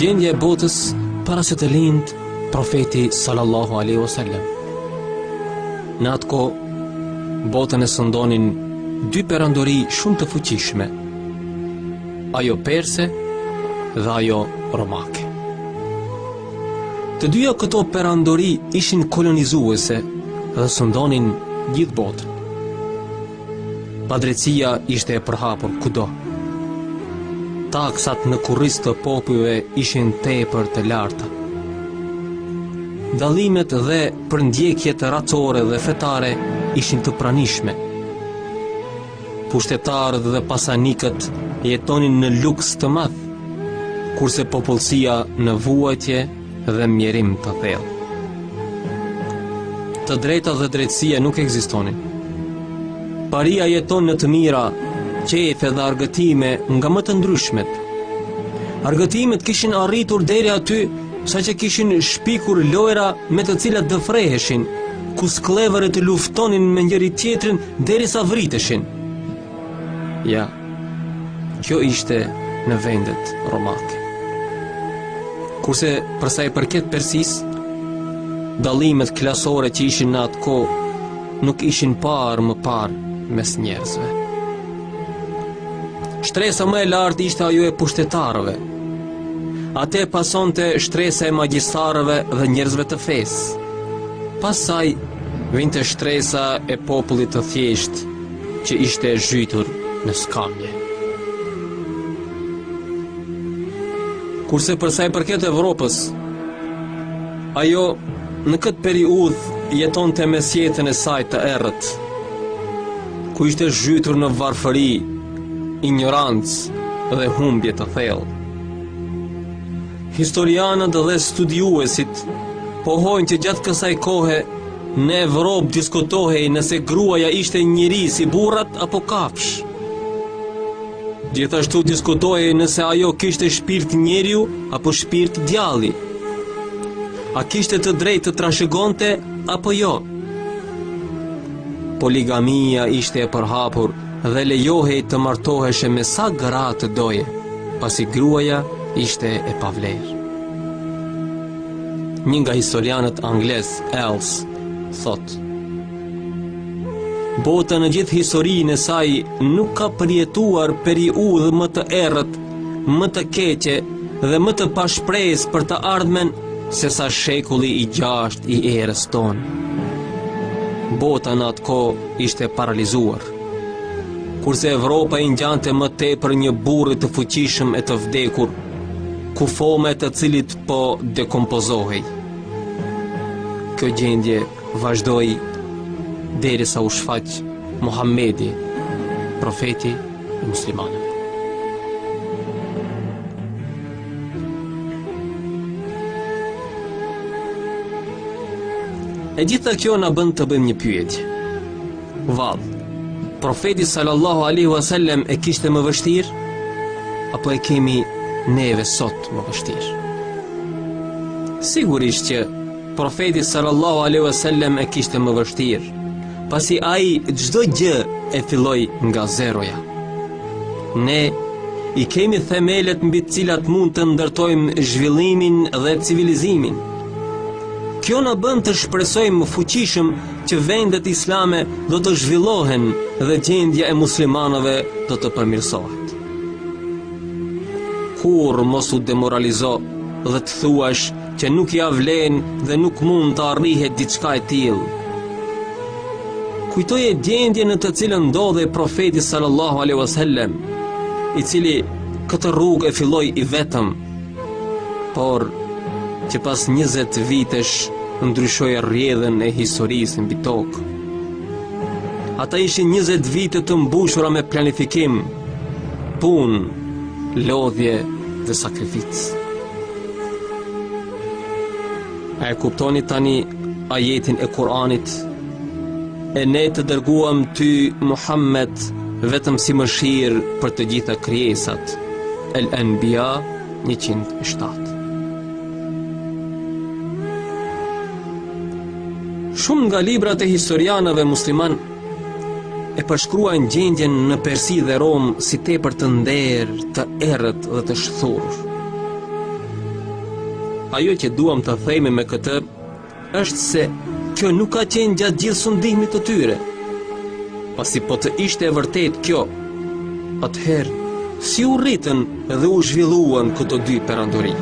Gjendja e botës para se të lindte profeti sallallahu alaihi wasallam. Në atë kohë, botën e sundonin dy perandori shumë të fuqishme, ajo perse dhe ajo romake. Të dyja këto perandori ishin kolonizuese dhe sundonin gjithë botën. Padrejtësia ishte e përhapur kudo. Taksat në kurriz të popujve ishin tepër të larta. Dallimet dhe përndjekjet racore dhe fetare ishin të pranishme. Pushtetarët dhe pasanikët jetonin në luks të madh, kurse popullësia në vuajtje dhe mjerim të thellë. Të drejta dhe drejtësia nuk ekzistonin. Paria jetonte në të mira, qejfe dhe argëtime nga më të ndryshmet. Argëtimet kishin arritur deri aty saqë kishin shpikur lojëra me të cilat dëfreheshin, ku skllevërit luftonin me njëri-tjetrin derisa vriteshin. Ja, kjo ishte në vendet romake. Kurse për sa i përket Persisë, dallimet klasore që ishin në atë kohë nuk ishin parë më parë mes njerëzve. Shtresa më e lartë ishte ajo e pushtetarëve. Atë pasonte shtresa e magjistarëve dhe njerëzve të fesë. Pastaj, vinte shtresa e popullit të thjeshtë, që ishte e zhytur në skamje. Kurse për sa i përket Evropës, ajo në këtë periudhë jetonte mesjetën e saj të errët, ku ishte zhytur në varfëri, injorancë dhe humbje të thellë. Historianët dhe studiuesit pohojnë që gjatë kësaj kohe në Evropë diskutohej nëse gruaja ishte njeri si burrat apo kafshë. Gjithashtu diskutohej nëse ajo kishte shpirt njeriu apo shpirt djalli. A kishte të drejtë të trashëgonte apo jo? Poligamia ishte e përhapur dhe lejohej të martoheshe me sa gra të doje, pasi gruaja ishte e pavlerë. Një nga historianët anglezë, Els, thotë, Bota në gjithë historinë e saj nuk ka përjetuar periudhë më të errët, më të keqe dhe më të pashpresë për të ardhmen sesa shekulli i gjashtë i erës tonë. Bota në atë kohë ishte paralizuar, kurse Evropa i ngjante më tepër një burri të fuqishëm e të vdekur, kufoma e të cilit po dekompozohej. Kjo gjendje vazhdoi derisa u shfaq Muhamedi, profeti i muslimanëve. E gjitha kjo na bën të bëjmë një pyetje. Vallë, profeti sallallahu alaihi wasallam e kishte më vështirë apo e kemi neve sot më vështirë? Sigurisht që Profeti sallallahu alaihi wasallam e kishte më vështirë, pasi ai çdo gjë e filloi nga zeroja. Ne i kemi themelet mbi të cilat mund të ndërtojmë zhvillimin dhe civilizimin. Kjo na bën të shpresojmë fuqishëm që vendet islame do të zhvillohen dhe gjendja e muslimanëve do të përmirësohet. Kurrë mos u demoralizo dhe të thuash që nuk ia vlen dhe nuk mund të arrihet diçka e tillë. Kujtoje gjendjen në të cilën ndodhej profeti sallallahu alaihi wasallam, i cili këtë rrugë e filloi i vetëm, por që pas 20 vitesh ndryshoi rrjedhën e historisë mbi tokë. Ata ishin 20 vite të mbushura me planifikim, punë, lodhje dhe sakrificë. A e kuptoni tani ajetin e Kur'anit? E ne të dërguam ty Muhammed vetëm si mëshirë për të gjitha krijesat. El-Enbija 107. Shumë nga librat e historianëve muslimanë e përshkruajnë gjendjen në Persi dhe Romë si tepër të nderë, të errët dhe të shthurur. Ajo që duam të themi me këtë është se kjo nuk ka qenë gjatë gjithë sundimit të tyre. Pasi po të ishte e vërtetë kjo, atëherë si u rritën dhe u zhvilluan këto dy perandori.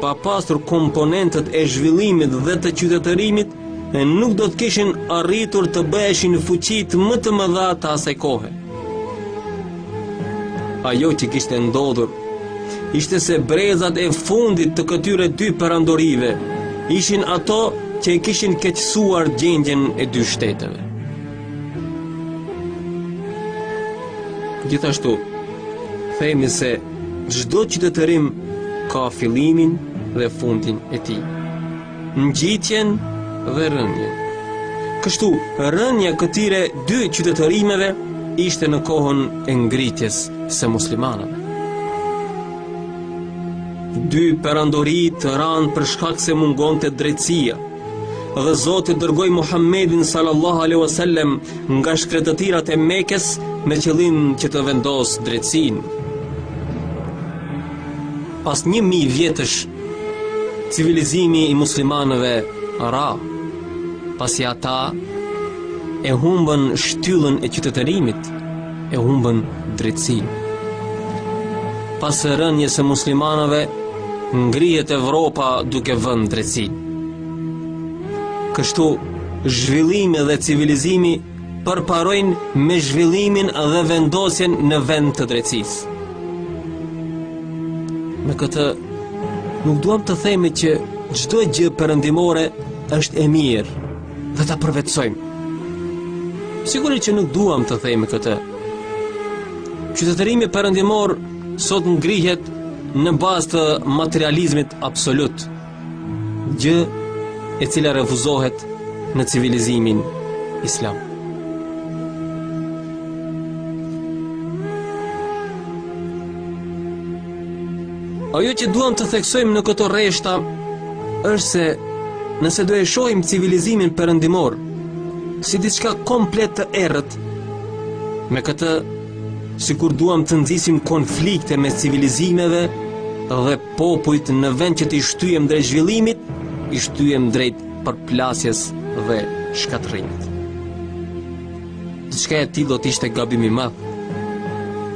Pa pasur komponentët e zhvillimit dhe të qytetërimit, e nuk do të kishin arritur të bëheshin fuqitë më të mëdha të asaj kohe. Ajo që kishte ndodhur, ishte se brezat e fundit të këtyre dy perandorive, ishin ato që e kishin keqësuar gjendjen e dy shteteve. Gjithashtu, themi se çdo qytetërim ka fillimin dhe fundin e tij. ngjitjen dhe rënien. Kështu, rënia e këtyre dy qytetërimeve ishte në kohën e ngritjes së muslimanëve. Dy perandoritë ranë për shkak se mungonte drejtësia, dhe Zoti dërgoi Muhammedin sallallahu alejhi ue sel-lem nga shkretëtirat e Mekës me qëllim që të vendosë drejtësinë. Pas një mijë vjetësh Civilizimi i muslimanëve ra, pasi ata e humbën shtyllën e qytetërimit, e humbën drejtësinë. Pas rënies së muslimanëve, ngrihet Evropa duke vënë drejtësinë. Kështu, zhvillimi dhe civilizimi përparojnë me zhvillimin dhe vendosjen në vend të drejtësisë. Me këtë, nuk duam të themi që çdo gjë perëndimore është e mirë dhe ta përvetësojmë. Sigurisht që nuk duam të themi këtë. Qytetërimi perëndimor sot ngrihet në bazë të materializmit absolut. Gjë e cila refuzohet në civilizimin islam. Ajo që duam të theksojmë në këto rreshta është se nëse do e shohim civilizimin perëndimor si diçka komplet të errët, me këtë sikur duam të nxisim konflikte mes civilizimeve dhe popujt në vend që t'i shtyjmë drejt zhvillimit, i shtyjmë drejt përplasjes dhe shkatërrimit. Diçka e tillë do të ishte gabim i madh.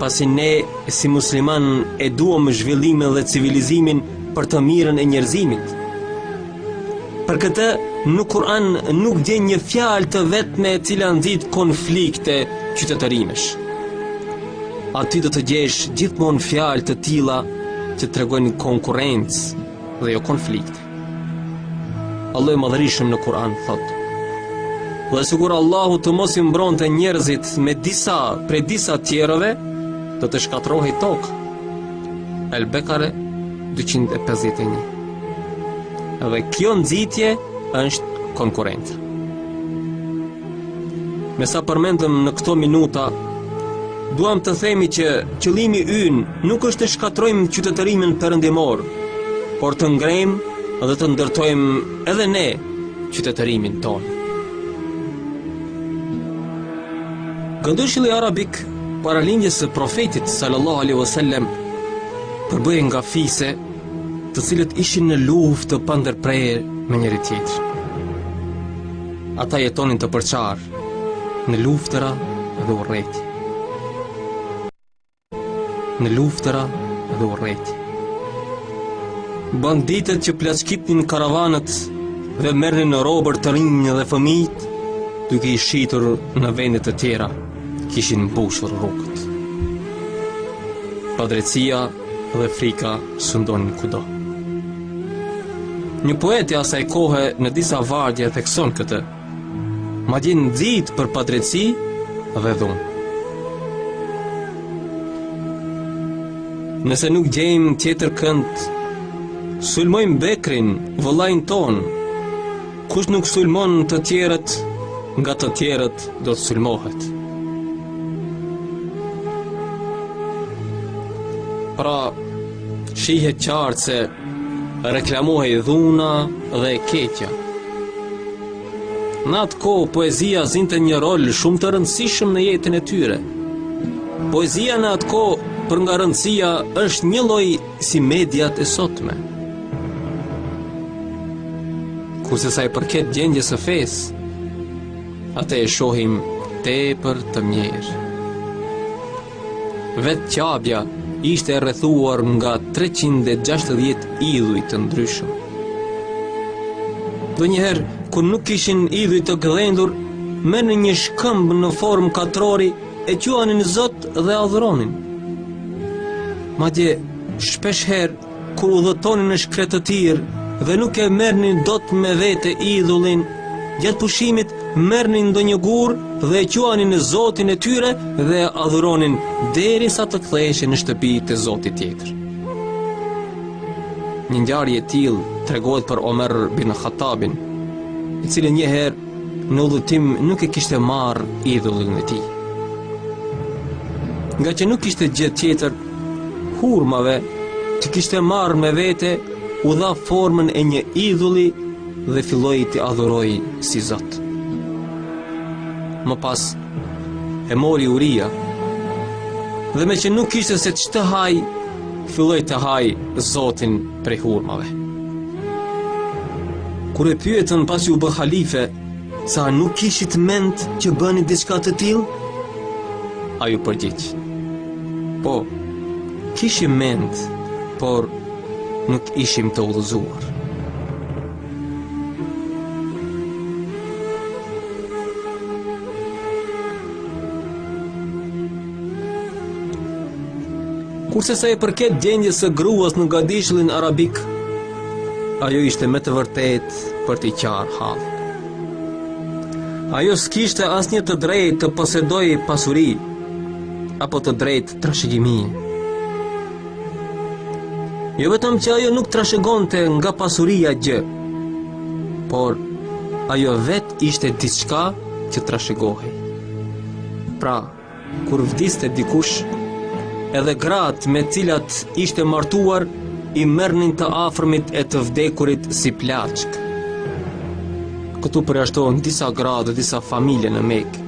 Pasi ne si muslimanë e duam zhvillimin dhe civilizimin për të mirën e njerëzimit. Për këtë në Kur'an nuk gjen një fjalë të vetme e cila nxit konflikte qytetërimesh. Aty do të gjesh gjithmonë fjalë të tilla që tregojnë konkurrencë dhe jo konflikt. Allahu i madhërishëm në Kur'an thotë: Dhe sikur Allahu të mos i mbronte njerëzit me disa prej disa të tjerëve, do të shkatërrohej toka. El Bekare 251. Dhe kjo nxitje është konkurrencë. Me sa përmendëm në këto minuta, duam të themi që qëllimi ynë nuk është të shkatërrojmë qytetërimin perëndimor, por të ngrejmë dhe të ndërtojmë edhe ne qytetërimin tonë. Gadishulli Arabik para lindjes së profetit sallallahu alaihi wasallam përbëhej nga fise të cilët ishin në luftë të pandërprerë me njëri-tjetrin. Ata jetonin të përçarë në luftëra dhe urrejtje. Në luftëra dhe urrejtje. Banditët që plaçkitnin karavanët dhe merrnin robër të rinjtë dhe fëmijët, duke i shitur në vende të tjera, kishin mbushur rrugët. Padrejtësia dhe frika sundonin kudo. Një poet i asaj kohe në disa vargje thekson këtë. Madje nxit për padrejtësi dhe dhunë. Nëse nuk gjejmë tjetër kënd, sulmojmë Bekrin, vëllanë tonë, kush nuk sulmon të tjerët, nga të tjerët do të sulmohet. Pra, Shihet qartë se reklamohej dhuna dhe e keqja. Në atë kohë, poezia zinte një rol shumë të rëndësishëm në jetën e tyre. Poezia në atë kohë, për nga rëndësia, është njëlloj si mediat e sotme. Kurse sa i përket gjendjes së fesë, atë e shohim tepër të mjerë. Vetë Qabja ishte e rrethuar nga 360 idhuj të ndryshëm. Ndonjëherë, kur nuk kishin idhuj të gëdhendur, merrnin një shkëmb në formë katrori, e quanin zot dhe e adhuronin. Madje, shpesh herë, Kur udhëtonin në shkretëtirë dhe nuk e merrnin dot me vete idhullin, gjatë pushimit merrnin ndonjë gur dhe e quanin Zotin e tyre dhe e adhuronin derisa të ktheheshin në shtëpi te Zoti tjetër. Një ngjarje e tillë tregohet për Omer bin Hatabin, i cili një herë në udhëtim nuk e kishte marrë idhullin e tij. Ngaqë nuk kishte gjë tjetër, hurmave që kishte marrë me vete, u dha formën e një idhulli dhe filloi t'i adhurojë si Zot. Më pas e mori uria dhe meqë nuk kishte se ç'të hajë, filloi të hajë Zotin prej hurmave. Kur e pyetën pasi u bë halife, Sa nuk kishit mend që bëni diçka të tillë? Ai u përgjigj. Po, kishim mend, por nuk ishim të udhëzuar. Kurse sa i përket gjendjes së gruas në gadishullin arabik, Ajo ishte me të vërtetë për t'i qarë hallin. Ajo s'kishte asnjë të drejtë të posedojë pasuri, apo të drejtë trashëgimi. Jo vetëm që ajo nuk trashëgonte nga pasuria gjë, por ajo vetë ishte diçka që trashëgohej. Pra, Kur vdiste dikush, edhe gratë me cilat ishte martuar i merrnin të afërmit e të vdekurit si plaçkë. Këtu përjashtohen disa gra dhe disa familje në Mekë,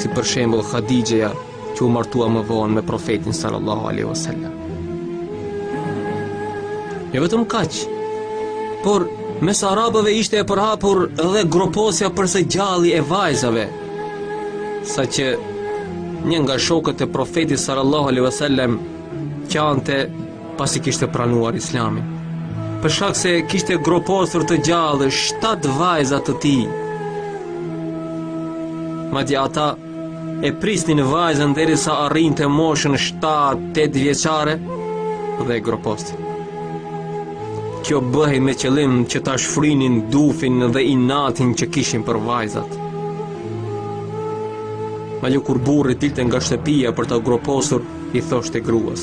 si për shembull Hadixheja që u martua më vonë me profetin sallallahu aleyhi wa sallam. E jo vetëm kaq, por mes arabëve ishte e përhapur edhe groposja për së gjalli e vajzave, saqë një nga shokët e profetit sallallahu alaihi wasallam qante pasi kishte pranuar islamin, për shkak se kishte groposur të gjallë shtatë vajza të tij. Madje ata e prisnin vajzën derisa arrinte moshën 7-8 vjeçare dhe e groposnin. Kjo bëhej me qëllim që ta shfrynin dufin dhe inatin që kishin për vajzat. Kur burri dilte nga shtëpia për ta groposur, i thoshte gruas: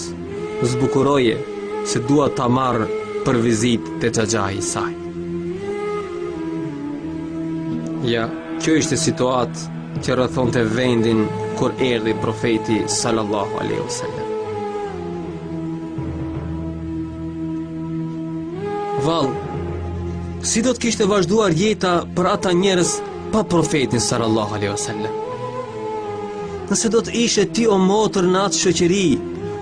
"Zbukuroje se dua ta marr për vizitë te xhaxhai i saj." Ja, kjo ishte situata që rrethonte vendin kur erdhi profeti sallallahu alaihi wasallam. Vallë Si do të kishte vazhduar jeta për ata njerëz pa profetin sallallahu alaihi wasallam? Nëse do të ishe ti o motër në atë shoqëri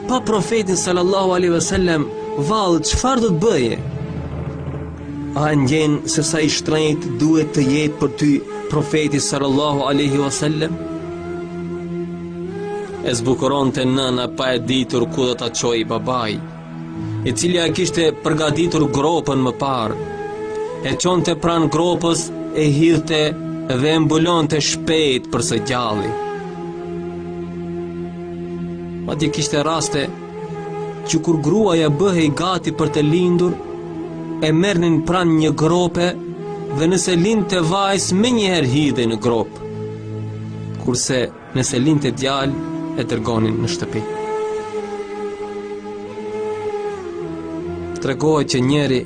pa profetin sallallahu alaihi wasallam, vallë çfarë do të bëje? A e ndjen se sa i shtrenjtë duhet të jetë për ty profeti sallallahu alaihi wasallam? E zbukuronte nëna pa e ditur ku do ta çojë babai. i cili e kishte përgatitur gropën më parë. E çonte pranë gropës, e hidhte dhe e mbulonte shpejt për së gjalli. Madje kishte raste që kur gruaja bëhej gati për të lindur, e merrnin pranë një grope dhe nëse lindte vajzë, menjëherë hidhej në gropë. Kurse Nëse lindte djalë, e dërgonin në shtëpi. Tregohet që njëri,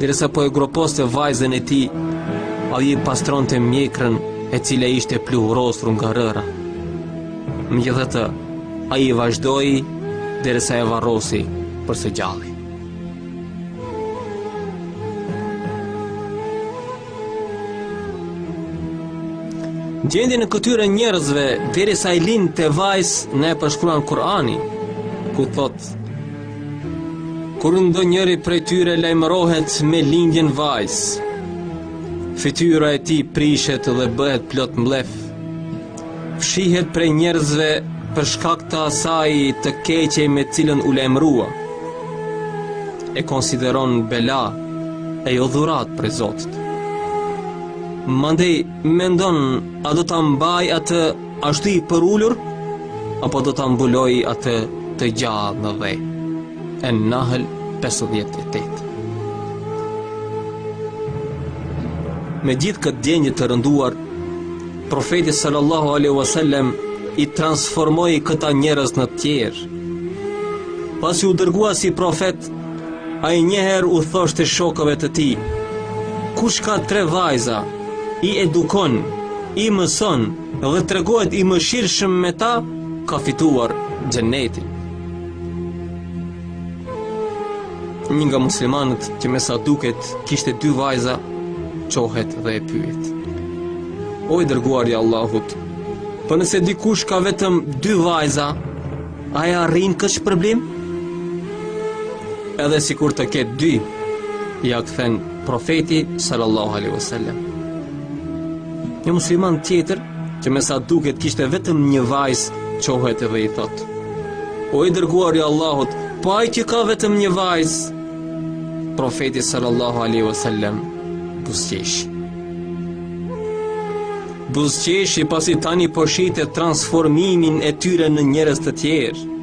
derisa po e groposte vajzën e tij, ajo i pastronte mjekrën e cila ishte pluhurosur nga rëra. Megjithatë, ai vazhdoi derisa e varrosi për së gjalli. Gjendjen e këtyre njerëzve derisa i lindte vajzë na e përshkruan Kur'ani ku thotë Kur ndonjëri prej tyre lajmërohet me lindjen vajzë Fytyra e tij prishet dhe bëhet plot mllef Fshihet prej njerëzve për shkak të asaj të keqeje me cilën u lajmërua. E konsideron bela e jo dhuratë prej Zotit. Mandej mendon a do ta mbajë atë ashtu i përulur apo do ta mbulojë atë të gjallë në dhe. En-Nahl 58. Me gjithë këtë gjendje të rënduar, Profeti sallallahu alaihi wasallam i transformoi këta njerëz në të tjerë. Pasi u dërgua si profet, ai një herë u thoshte shokëve të tij: Kush ka tre vajza, i edukon, i mëson dhe tregohet i mëshirshëm me ta, ka fituar xhenetin. Një nga muslimanët që me sa duket kishte dy vajza, çohet dhe e pyet. O i dërguar i Allahut, po nëse dikush ka vetëm dy vajza, a e arrin këtë shpërblim? Edhe sikur të ketë dy, ia kthen profeti sallallahu alaihi wasallam. Një musliman tjetër, që me sa duket kishte vetëm një vajzë, çohet edhe i thotë. O i dërguar i Allahut, po ai që ka vetëm një vajzë, profeti sallallahu alaihi wasallam buzëqeshi. Buzëqeshi pasi tani po shihte transformimin e tyre në njerëz të tjerë.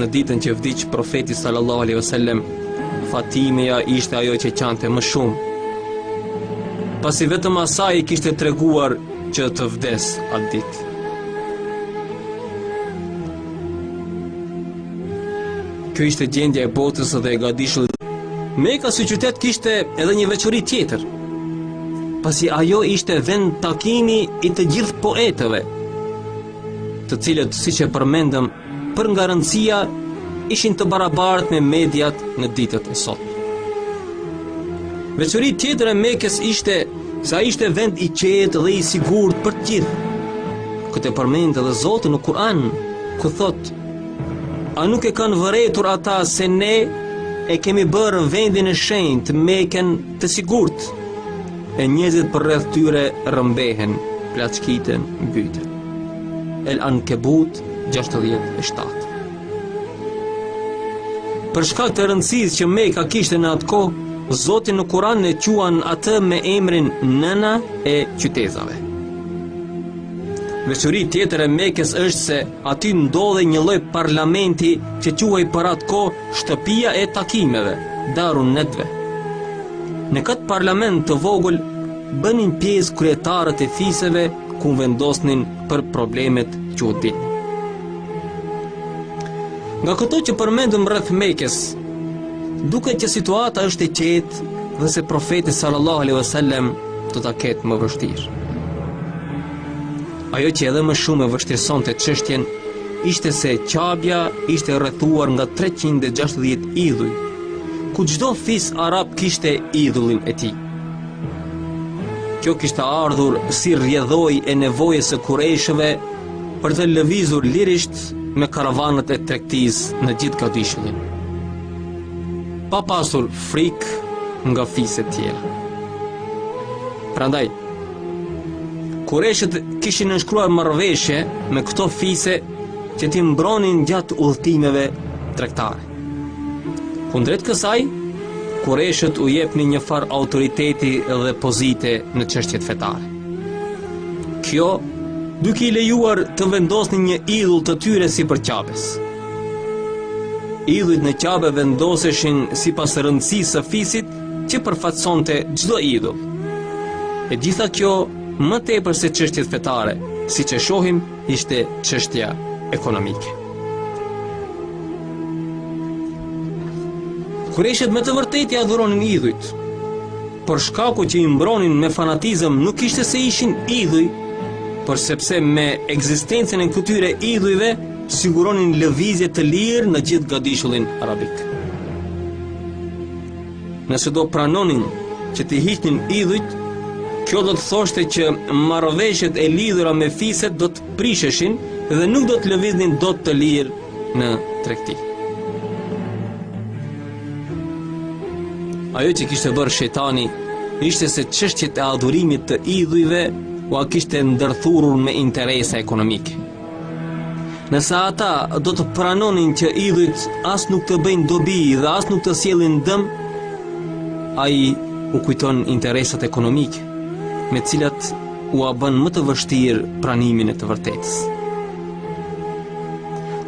Në ditën që vdiq profeti sallallahu alejhi wasallam, Fatimeja ishte ajo që qante më shumë. Pasi vetëm asaj i kishte treguar që do vdesë atë ditë. Kjo ishte gjendja e botës dhe e gadishullit. Meka si qytet kishte edhe një veçori tjetër. Pasi ajo ishte vendtakimi i të gjithë poetëve, të cilët, siç e përmendëm, për nga rëndësia ishin të barabartë me mediat në ditët e sotit. Veçori tjetër e Mekës ishte se ishte vend i qetë dhe i sigurt për të gjithë. Këtë e përmend edhe Zoti në Kur'an, ku thotë: A nuk e kanë vërejtur ata se ne e kemi bërë vendin e shenjtë Mekën të sigurt? E njerëzit përreth tyre rrëmbehen, plaçkiten, mbyten. El Ankebut 67 Për shkak të rëndësisë që Meka kishte në atë kohë, Zoti në Kur'an e quan atë me emrin Nëna e qytezave. Veçori tjetër e Mekës është se Aty ndodhej një lloj parlamenti që quhej për atë kohë shtëpia e takimeve, Darun Nedve. Në këtë parlament të vogël bënin pjesë kryetarët e fiseve ku vendosnin për problemet që u dilnin. Nga këto që përmendëm rreth Mekës, duket që situata është e qetë dhe se profeti sallallahu alejhi wasallam do ta ketë më të vështirë. Ajo që edhe më shumë e vështirësonte çështjen ishte se Qabja ishte rrethuar nga 360 idhuj, ku çdo fis arab kishte idhullin e tij. Kjo kishte ardhur si rrjedhojë e nevojës së kurejshëve për të lëvizur lirisht me karavanët e tregtisë në gjithë gadishullin. Pa pasur frikë nga fiset e tjera. Prandaj, Kurejshët kishin nënshkruar marrëveshje me këto fise që t'i mbronin gjatë udhëtimeve tregtare. Kundrejt kësaj, kurejshët u jepnin njëfarë autoriteti dhe pozite në çështjet fetare. Kjo duke i lejuar të vendosnin një idhull të tyre sipër Qabes. Idhujt në Qabe vendoseshin sipas rëndësisë së fisit që përfaqësonte çdo idhull. E gjitha kjo më tepër se çështjet fetare, siç e shohim, ishte çështja ekonomike. Kurejshët me të vërtetë i adhuronin idhujt, por shkaku që i mbronin me fanatizëm nuk ishte se ishin idhuj, por sepse me ekzistencën e këtyre idhujve siguronin lëvizje të lirë në gjithë gadishullin arabik. Nëse do pranonin që t'i hiqnin idhujt, kjo do të thoshte që marrëveshjet e lidhura me fiset do të prisheshin dhe nuk do të lëviznin dot të lirë në tregti. Ajo që kishte bërë shejtani ishte se çështjet e adhurimit të idhujve ua kishte ndërthurur me interesa ekonomike. Nëse ata do të pranonin që idhujt as nuk të bëjnë dobi dhe as nuk të sjellin dëm, ai u kujton interesat ekonomike, me të cilat ua bën më të vështirë pranimin e të vërtetës.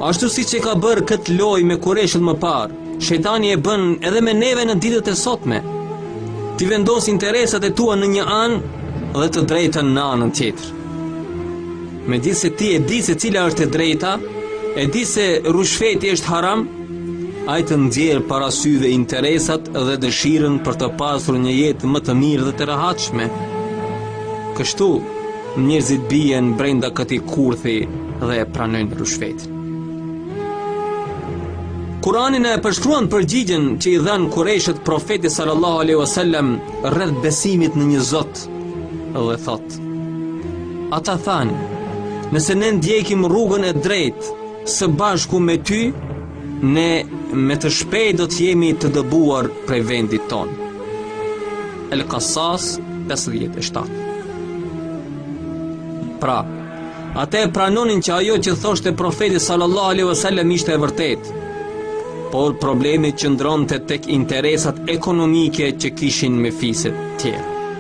Ashtu siç e ka bërë këtë lojë me kurejshët më parë, shejtani e bën edhe me neve në ditët e sotme, t'i vendos interesat e tua në një anë dhe të drejtën në anën tjetër. Megjithëse ti e di se cila është e drejta, e di se ryshfeti është haram, ai të nxjerr para syve interesat dhe dëshirën për të pasur një jetë më të mirë dhe të rahatshme. Kështu, njerëzit bien brenda këtij kurthi dhe e pranojnë ryshfetin. Kurani na e përshkruan përgjigjen që i dhanë kurejshët profetit sallallahu alejhi wasallam rreth besimit në një zot dhe thotë Ata thanë, nëse ne ndjekim rrugën e drejtë së bashku me ty, ne me të shpejt do të jemi të dëbuar prej vendit tonë. El Kasas 57 Pra, ata e pranonin që ajo që thoshte profeti sallallahu alejhi wasallam ishte e vërtetë, por problemi qëndronte tek interesat ekonomike që kishin me fiset e tjera.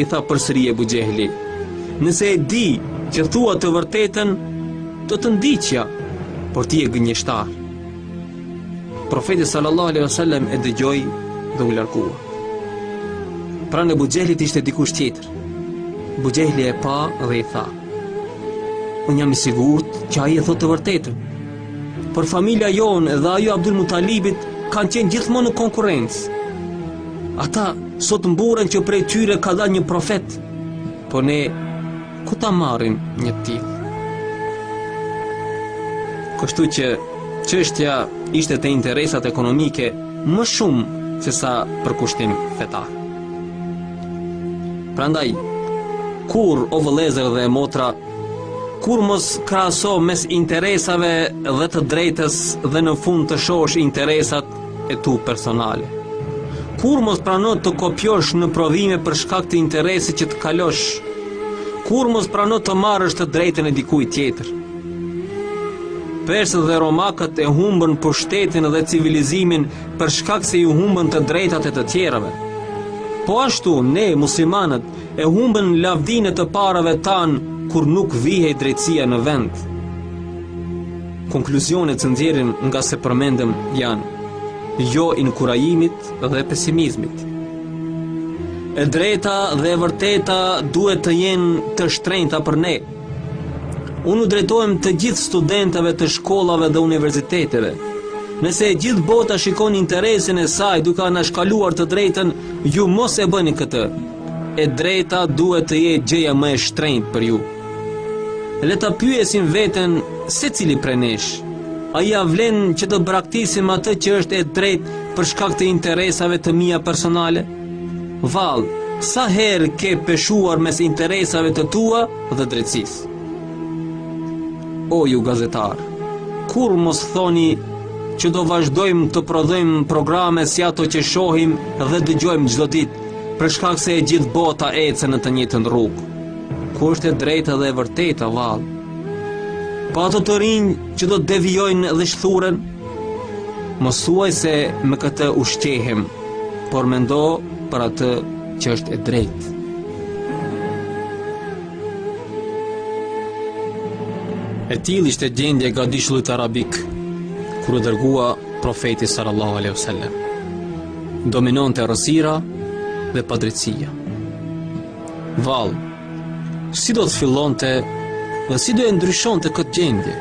i tha përsëri Ebu Xhehli. Nëse e dija që thua të vërtetën, do të të ndiqja, por ti je gënjeshtar. Profeti sallallahu alejhi wasallam e dëgjoi dhe u largua. Pranë Ebu Xhehlit ishte dikush tjetër. Ebu Xhehli e pa dhe i tha: Unë jam i sigurt që ai e thotë të vërtetën. Por familja jonë dhe ajo Abdul Mutalibit kanë qenë gjithmonë në konkurrencë. Ata sot mburren që prej tyre ka dalë një profet, po ne ku ta marrim një të tillë? Kështu që çështja ishte te interesat ekonomike më shumë sesa përkushtim fetar. Prandaj, kurrë o vëllezër dhe motra Kurrë mos krahaso mes interesave dhe të drejtës dhe në fund të shohësh interesat e tu personale. Kurrë mos prano të kopjosh në provime për shkak të interesit që të kalosh. Kurrë mos prano të marrësh të drejtën e dikujt tjetër. Persët dhe romakët e humbën pushtetin dhe civilizimin për shkak se i humbën të drejtat e të tjerëve. Po ashtu ne muslimanët E humbëm lavdinë e të parëve tanë kur nuk vihej drejtësia në vend. Konkluzionet që nxjerrim nga sa përmendëm janë jo dekurajimit dhe pesimizmit. E drejta dhe e vërteta duhet të jenë të shtrenjta për ne. Unë u drejtohem të gjithë studentëve të shkollave dhe universiteteve. Nëse e gjithë bota shikon interesin e saj duke anashkaluar të drejtën, ju mos e bëni këtë. E drejta duhet të jetë gjëja më e shtrenjtë për ju. Le ta pyesim veten secili prej nesh, a ia vlen që të braktisim atë që është e drejtë për shkak të interesave të mia personale? Vallë, sa herë ke peshuar mes interesave të tua dhe drejtësisë? O ju gazetarë, kurrë mos thoni që do vazhdojmë të prodhojmë programe si ato që shohim dhe dëgjojmë çdo ditë, Për shkak se e gjithë bota ecën në të njëjtën rrugë. Ku është e drejta dhe e vërteta vallë? Po ata të rinj që do të devijojnë dhe shthurren? Mos thuaj se me këtë ushqehem, por mendo për atë që është e drejtë. E tillë ishte gjendja e gadishullit arabik kur u dërgua profeti sallallahu alaihi wasallam. Dominonte errësira dhe padrejtësia. Vallë, si do të fillonte dhe si do e ndryshonte këtë gjendje?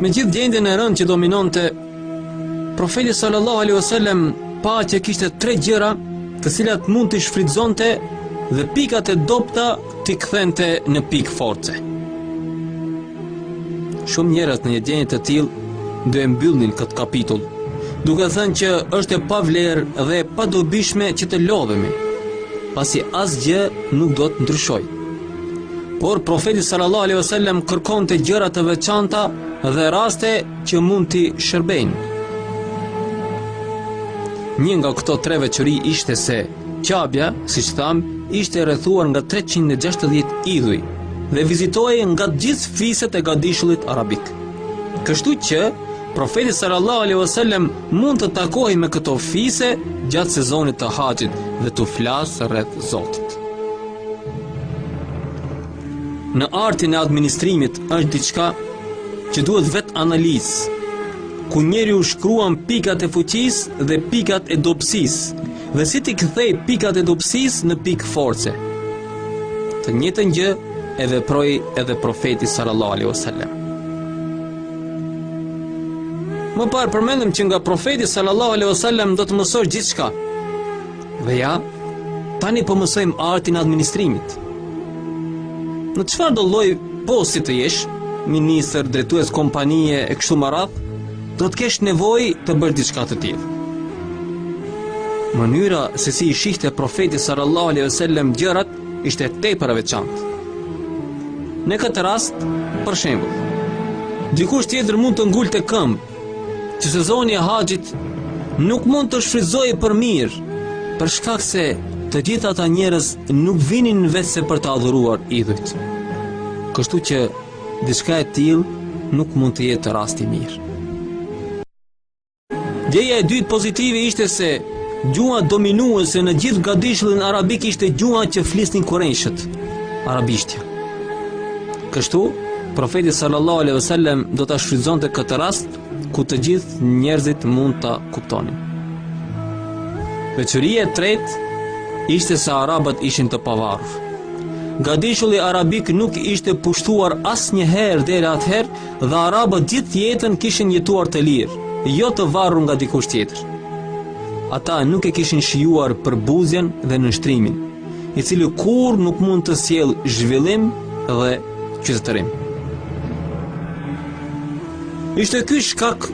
Me gjithë gjendjen e rëndë që dominonte, profeti sallallahu alaihi wasallam pa që kishte tre gjëra të cilat mund t'i shfrytëzonte dhe pikat e dobëta T'i kthente në pikë force. Shumë njerëz në një gjendje të tillë do ta mbyllnin këtë kapitull, duke thënë që është e pavlerë dhe e padobishme që të lodhemi, pasi asgjë nuk do të ndryshojë. Por profeti sallallahu alejhi ue sellem kërkonte gjëra të veçanta dhe raste që mund t'i shërbejnë. Një nga këto tre veçori ishte se Qabja, siç thamë, ishte e rrethuar nga 360 idhuj dhe vizitohej nga të gjithë fiset e gadishullit arabik. Kështu që Profeti sallallahu alejhi wasallam mund të takohej me këto fise gjatë sezonit të haxhit dhe t'u flasë rreth Zotit. Në artin e administrimit është diçka që quhet vetanalizë, ku njeriu shkruan pikat e fuqisë dhe pikat e dobësisë, Dhe si t'i kthejë pikat e dobësisë në pikë force. Të njëjtën gjë e veproi edhe profeti sallallahu alaihi wasallam. Më parë përmendëm që nga profeti sallallahu alaihi wasallam do të mësosh gjithçka. Dhe ja, tani po mësojmë artin e administrimit. Në çfarëdo lloj posti të jesh? Ministër, drejtues kompanie e kështu me radhë? Do të kesh nevojë të bësh diçka të tillë. Mënyra se si i shihte profeti sallallahu alejhi ue sellem gjërat ishte tepër e veçantë. Në këtë rast, për shembull, dikush tjetër mund të ngulte këmbë që sezoni i haxhit nuk mund të shfrytëzohej për mirë, për shkak se të gjithë ata njerëz nuk vinin veçse për të adhuruar idhujt. Kështu që Diçka e tillë nuk mund të jetë rast i mirë. Gjëja e dytë pozitive ishte se gjuha dominuese në gjithë gadishullin arabik ishte gjuha që flisnin kurejshët, arabishtja. Kështu, profeti sallallahu alejhi ue sellem do ta shfrytëzonte këtë rast ku të gjithë njerëzit mund ta kuptonin. Veçoria e tretë ishte se arabët ishin të pavarur. Gadishulli arabik nuk ishte pushtuar asnjëherë deri atëherë dhe arabët gjithë jetën kishin jetuar të lirë, jo të varur nga dikush tjetër. Ata nuk e kishin shijuar përbuzjen dhe nënshtrimin. i cili kurrë nuk mund të sjellë zhvillim dhe qytetërim. Ishte ky shkak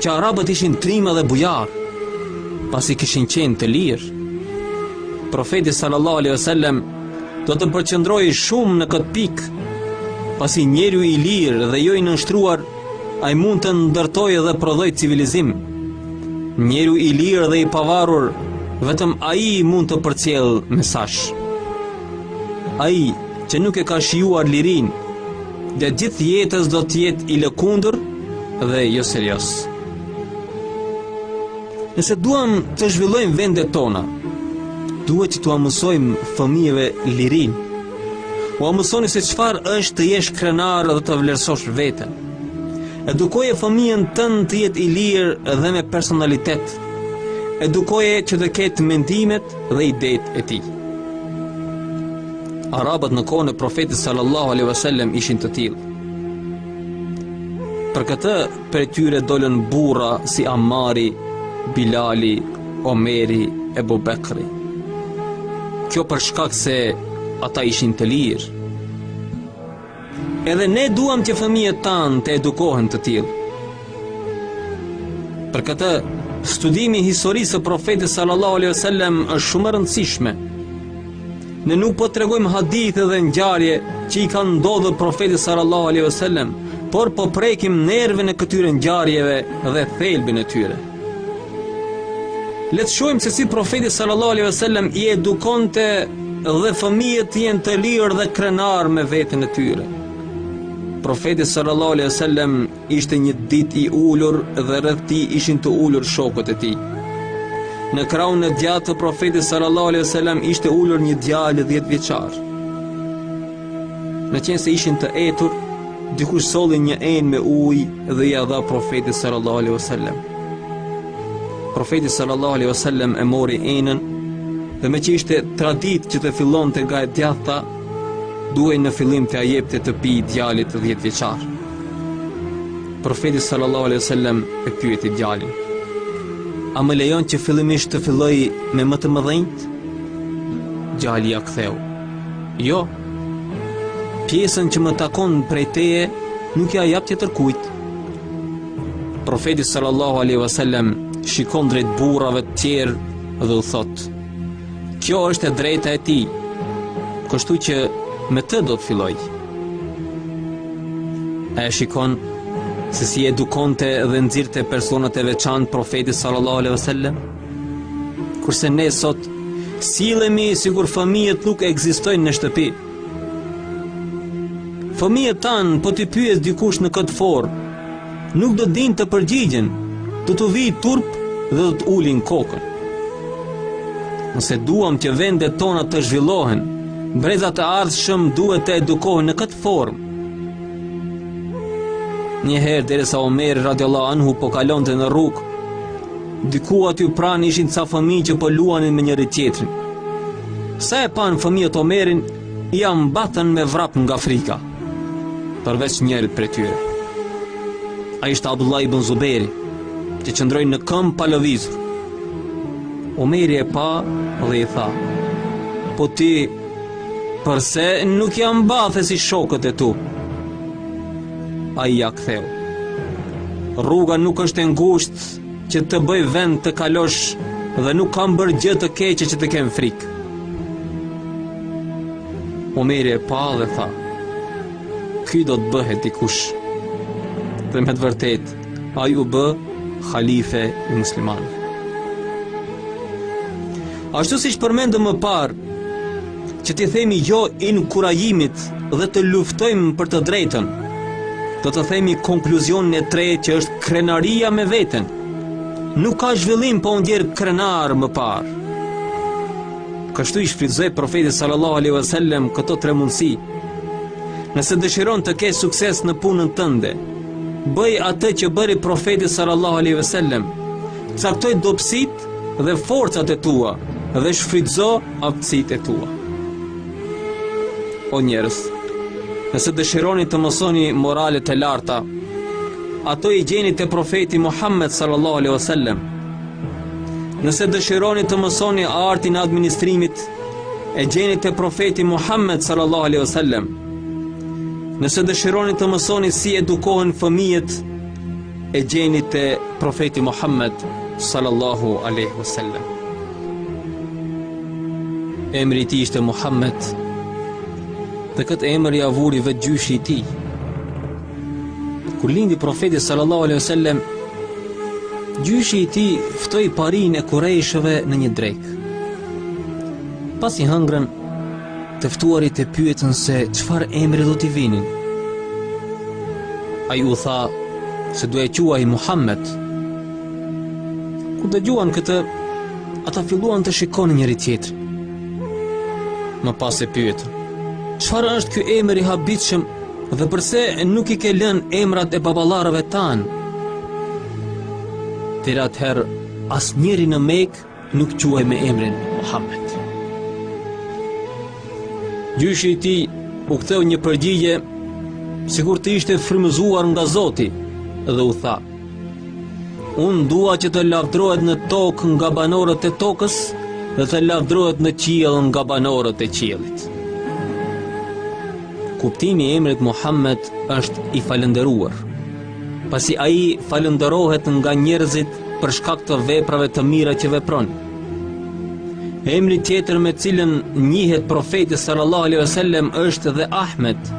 që arabët ishin trima dhe bujarë, pasi kishin qenë të lirë. Profeti sallallahu alaihi wasallam do të përqendrohej shumë në këtë pikë, pasi njeriu i lirë dhe jo i nënshtruar Ai mund të ndërtojë edhe prodhojë civilizim. Njeriu i lirë dhe i pavarur, vetëm ai mund të përcjellë mesazh. Ai që nuk e ka shijuar lirinë, gjatë gjithë jetës do të jetë i lëkundur dhe joserioz. Nëse duam të zhvillojmë vendet tona, duhet që t'ua mësojmë fëmijëve lirinë. Ua mësoni se çfarë është të jesh krenar dhe të vlerësosh veten. Edukoje fëmijën tënd të jetë i lirë dhe me personalitet. Edukoje që të ketë mendimet dhe idetë e tij. Arabët në kohën e profetit sallallahu alaihi wasallam ishin të tillë. Për këtë Prej tyre dolën burra si Amari, Bilali, Omeri, Ebu Bekri. Kjo për shkak se ata ishin të lirë. Edhe ne duam që fëmijët tanë të edukohen të tillë. Për këtë studimi i historisë së profetit sallallahu alejhi wasallam është shumë e rëndësishme. Ne nuk po tregojmë hadithe dhe ngjarje që i kanë ndodhur profetit sallallahu alaihi wasallam, por po prekim nervin e këtyre ngjarjeve dhe thelbin e tyre. Le të shohim se si profeti sallallahu alaihi wasallam i edukonte dhe fëmijët të jenë të lirë dhe krenarë me veten e tyre. Profeti sallallahu alaihi wasallam Ishte një ditë i ulur dhe rreth tij ishin të ulur shokët e tij. Në krahun e djathtë të Profetit sallallahu alejhi wasallam ishte ulur një djalë 10 vjeçar. Meqenëse ishin të etur, dikush solli një enë me ujë dhe ia dha Profetit sallallahu alejhi wasallam. Profeti sallallahu alejhi wasallam e mori enën dhe meqë ishte traditë që të fillonte nga e djathta, duhej në fillim t'ia jepte të pijë djalit 10 vjeçar. Profeti sallallahu alaihi wasallam e pyeti djalin: A më lejon që fillimisht të filloj me më të mëdhenjtë? Djali ia ktheu: Jo. Pjesën që më takon prej teje nuk ia jap tjetërkujt. Profeti sallallahu alaihi wasallam shikon drejt burrave të tjerë dhe u thotë: Kjo është e drejta e tij. Kështu që me të do të filloj. A e shikon se si edukonte dhe nxirrte personat e veçantë profeti sallallahu alejhi wasallam? Kurse ne sot sillemi sikur fëmijët nuk ekzistojnë në shtëpi. Fëmijët tanë po t'i pyesë dikush në këtë formë, nuk do dinë të përgjigjen, do t'u vijë turp dhe do të ulin kokën. Nëse duam që vendet tona të zhvillohen, brezat e ardhshëm duhet të edukohen në këtë formë. Një herë derisa Omeri radhiyallahu anhu po kalonte në rrugë, Diku aty pranë ishin ca fëmijë që po luanin me njëri-tjetrin. Sa e panë fëmijët Omerin, ia mbathën me vrap nga frika. Përveç njërit prej tyre. Ai ishte Abdullah ibn Zuberi, që qëndroi në këmbë pa lëvizur. Omeri e pa dhe i tha: "Po ti përse nuk ia mbathe si shokët e tu?" Ai ia ktheu: "Rruga nuk është e ngushtë Që të bëj vend të kalosh dhe nuk kam bërë gjë të keqe që të kem frikë. Omeri e pa dhe tha, ky do të bëhet dikush. Dhe me të vërtetë, ai u bë halife i muslimanëve. Ashtu siç përmenda më parë, që t'i themi jo inkurajimit dhe të luftojmë për të drejtën. Do të themi konkluzionin e tretë që është krenaria me veten. Nuk ka zhvillim pa u ndjerë krenar më parë. Kështu i shfrytëzoi profeti sallallahu alejhi ue sellem këto tre mundësi. Nëse dëshiron të kesh sukses në punën tënde, bëj atë që bëri profeti sallallahu alejhi ue sellem. Caktoji dobësitë dhe forcat e tua dhe shfrytëzo aftësitë e tua. O njerëz, nëse dëshironi të mësoni morale të larta, ato i gjeni te profeti Muhammed sallallahu alaihi wasallam. Nëse dëshironi të mësoni artin e administrimit, e gjeni te profeti Muhammed sallallahu alaihi wasallam. Nëse dëshironi të mësoni si edukohen fëmijët, e gjeni te profeti Muhammed sallallahu alaihi wasallam. Emri i tij ishte Muhammed. Dhe këtë emër ia vuri vetë gjyshi i tij. Kur lindi profeti sallallahu alaihi wasallam, gjyshi i tij ftoi parinë e kurejshëve në një drekë. Pasi hëngrën, Të ftuarit e pyetën se çfarë emri do t'i vinin. Ai u tha se do e quaj Muhammed. Kur dëgjuan këtë, ata filluan të shikonin njëri-tjetrin. Më pas e pyetën, çfarë është ky emër i habitshëm dhe përse nuk i ke lënë emrat e baballarëve tanë? Deri atëherë asnjëri në Mekë Nuk quhaj me emrin Muhammed. Gjyshi i tij u ktheu një përgjigje sikur të ishte frymëzuar nga Zoti dhe u tha: Unë dua që të lavdrohet në tokë nga banorët e tokës dhe të lavdrohet në qiell nga banorët e qiellit. Kuptimi i emrit Muhammed është i falënderuar. pasi ai falënderohet nga njerëzit për shkak të veprave të mira që vepron. Emri tjetër me të cilin njihet profeti sallallahu alejhi ue sellem është dhe Ahmed.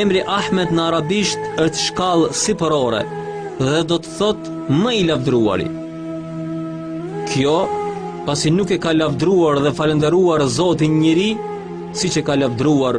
Emri Ahmed në arabisht është shkallë sipërore dhe do të thotë më i lavdëruari. Kjo pasi nuk e ka lavdëruar dhe falënderuar Zotin njeri, siç e ka lavdëruar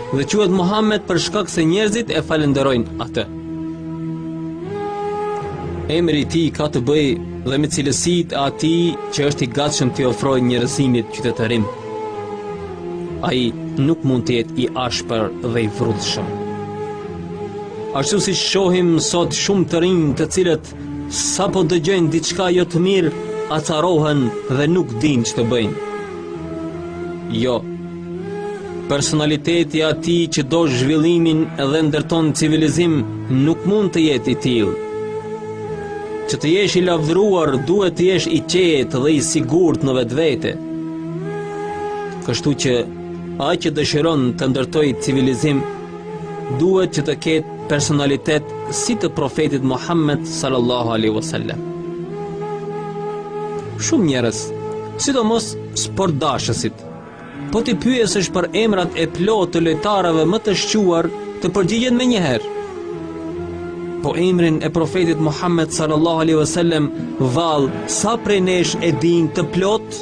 Dhe quhet Muhammed për shkak se njerëzit e falënderojnë atë. Emri i tij ka të bëjë dhe me cilësitë e atij që është i gatshëm t'i ofrojë njerëzimit qytetërim. Ai nuk mund të jetë i ashpër dhe i vrullshëm. Ashtu siç shohim sot shumë të rinjë të cilët Sapo dëgjojnë diçka jo të mirë, acarohen dhe nuk dinë ç'të bëjnë. Jo, personaliteti i atij që do zhvillimin dhe ndërton civilizim nuk mund të jetë i tillë. Që të jesh i lavdëruar duhet të jesh i qetë dhe i sigurt në vetvete. Kështu që ai që dëshiron të ndërtojë civilizim Duhet që të ketë personalitet si të profetit Muhammed sallallahu alaihi wasallam. Shumë njerëz, sidomos sportdashësit, po t'i pyesësh për emrat e plotë të lojtarëve më të shquar, të përgjigjen menjëherë. Po emrin e profetit Muhammed sallallahu alaihi wasallam vallë sa prej nesh e dinë të plotë?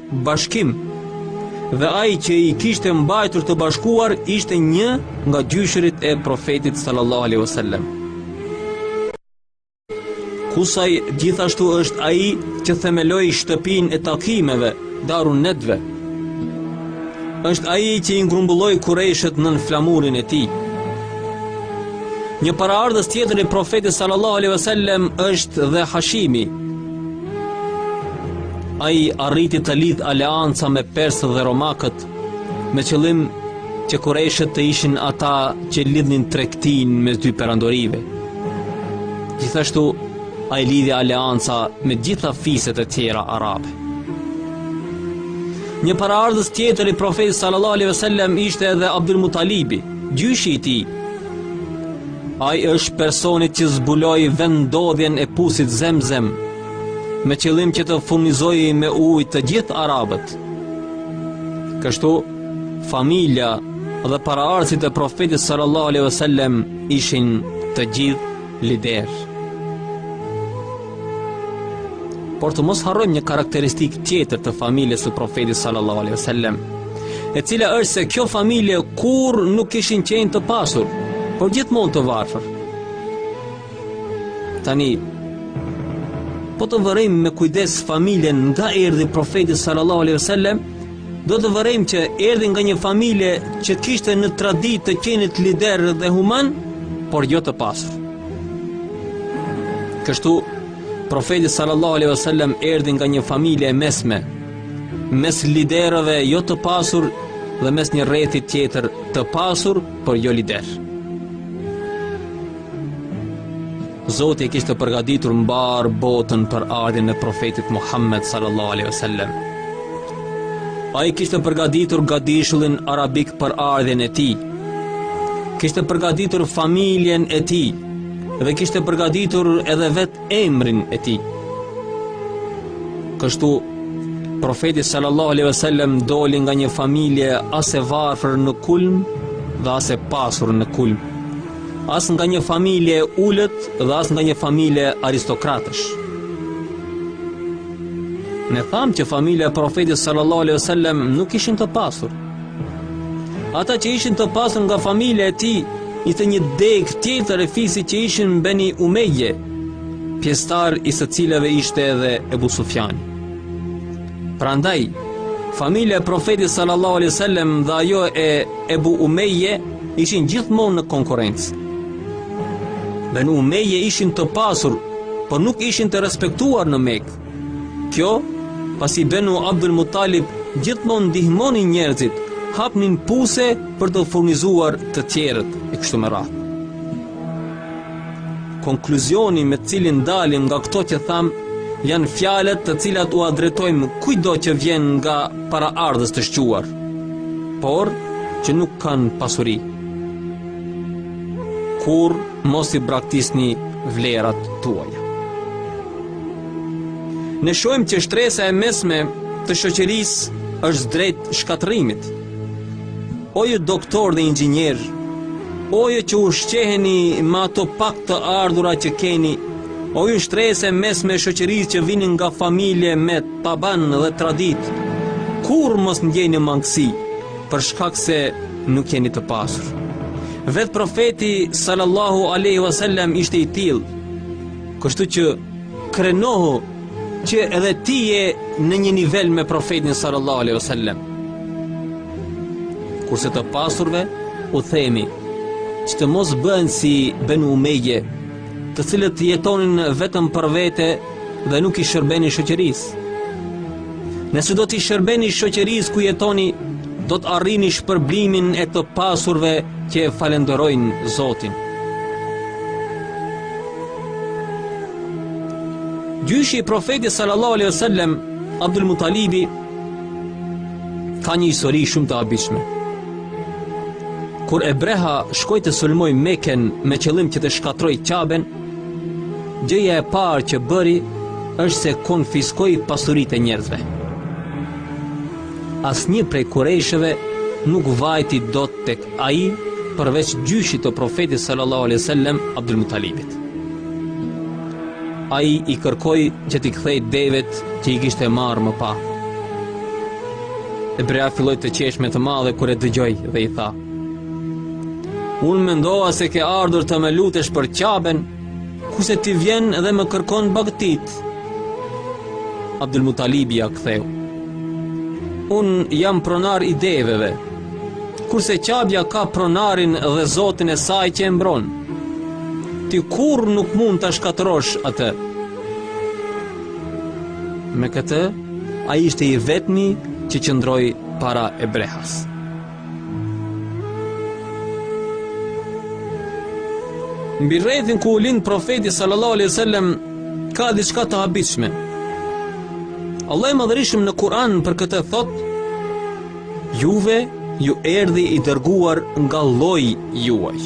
Bashkim. Dhe ai që i kishte mbajtur të bashkuar ishte një nga gjyshërit e Profetit sallallahu alaihi wasallam. Kusaj gjithashtu është ai që themeloi shtëpinë e takimeve, Darun Nedve. Është ai që i grumbulloi kurejshët nën flamurin e tij. Një paraardhës tjetër i Profetit sallallahu alaihi wasallam është dhe Hashimi, Ai arriti të lidhë aleanca me persët dhe romakët, me qëllim që kurejshët të ishin ata që lidhnin tregtinë mes dy perandorive. Gjithashtu, ai lidhi aleanca me të gjitha fiset e tjera arabe. Një paraardhës tjetër i profetit sallallahu alaihi wasallam ishte edhe Abdul Mutalibi, gjyshi i tij. Ai është personi që zbuloi vendndodhjen e pusit Zemzem, me qëllim që të furnizojë me ujë të gjithë arabët. Kështu, familja dhe paraardhësit e profetit sallallahu alejhi dhe sellem ishin të gjithë liderë. Por të mos harrojmë një karakteristikë tjetër të familjes së Profetit sallallahu alaihi wasallam, e cila është se kjo familje kurrë nuk kishin qenë të pasur, por gjithmonë të varfër. Tani po të vërejmë me kujdes familjen nga erdhi Profeti sallallahu alaihi wasallam, Do të vërejmë që erdhi nga një familje që kishte në traditë të qenit lider dhe human, por jo të pasur. Kështu, profeti sallallahu alaihi wasallam erdhi nga një familje e mesme, mes liderëve jo të pasur dhe mes një rrethi tjetër të pasur, por jo lider. Zoti e kishte përgatitur mbarë botën për ardhjen e profetit Muhammed sallallahu alaihi wasallam. Ai kishte përgatitur gadishullin arabik për ardhjen e tij. Kishte përgatitur familjen e tij dhe kishte përgatitur edhe vetë emrin e tij. Kështu profeti sallallahu alaihi wasallam doli nga një familje as e varfër në kulm dhe as e pasur në kulm. As nga një familje e ulët dhe as nga një familje aristokratësh. Ne thamë që familja e profetit sallallahu alaihi wasallam nuk ishin të pasur. Ata që ishin të pasur nga familja e tij ishte një degë tjetër e fisit që ishin Beni Umeyje, pjesëtar i së cilëve ishte edhe Ebu Sufjani. Prandaj, familja e profetit sallallahu alaihi wasallam dhe ajo e Ebu Umeje ishin gjithmonë në konkurrencë. Benu Umeje ishin të pasur, por nuk ishin të respektuar në Mekë. Kjo, pasi Benu Abdul Muttalib gjithmonë ndihmonin njerëzit, hapnin puse për të furnizuar të tjerët e kështu me radhë. Konkluzioni me të cilin dalim nga këto që thamë, janë fjalët të cilat u adresojmë kujdo që vjen nga paraardhës të shquar, por që nuk kanë pasuri. Kurrë mos i braktisni vlerat tuaja. Ne shohim që shtresat e mesme të shoqërisë është drejt shkatërrimit. O ju doktorë dhe inxhinierë, o ju që ushqeheni me ato pak të ardhura që keni, o ju shtresë e mesme e shoqërisë që vini nga familje me taban dhe traditë, kurrë mos ndjeni mangësi, për shkak se nuk jeni të pasur. Vetë profeti sallallahu alaihi wasallam ishte i tillë. Kështu që krenohu Që edhe ti je në një nivel me profetin sallallahu alaihi wasallam. Kurse të pasurve u themi që të mos bëhen si Benu Umeyje, të cilët jetonin vetëm për vete dhe nuk i shërbenin shoqërisë. Nëse do t'i shërbeni shoqërisë ku jetoni, do të arrini shpërblimin e të pasurve që e falenderojnë Zotin. Gjyshi i profetit sallallahu alaihi wasallam Abdul Mutalibi ka një histori shumë të habitshme. Kur Ebreha shkoi të sulmojë Mekën me qëllim që të shkatërrojë Qaben, gjëja e parë që bëri është se konfiskoi pasuritë e njerëzve. Asnjë prej kurejshëve nuk vajti dot te Ai, përveç gjyshit të Profetit sallallahu alejhi ue sellem, Abdul Muttalibit. Ai i kërkoi që t'i kthejë devetë që i kishte marrë më parë. Ebreha filloi të qeshë me të madhe kur e dëgjoi dhe i tha: Unë mendova se ke ardhur të më lutesh për Qaben, Kurse ti vjen dhe më kërkon bagëtitë. Abdul Mutalibi ia ktheu. Unë jam pronar i deveve. Kurse Qabja ka pronarin dhe zotin e saj që e mbron. Ti kurrë nuk mund ta shkatërrosh atë. Me këtë, ai ishte i vetmi që qëndroi para Ebrehas. Mbi rrethin ku u lind profeti sallallahu alaihi wasallam ka diçka të habitshme. Allahu i madhërishëm në Kur'an për këtë thotë Juve ju erdhi i dërguar nga lloji juaj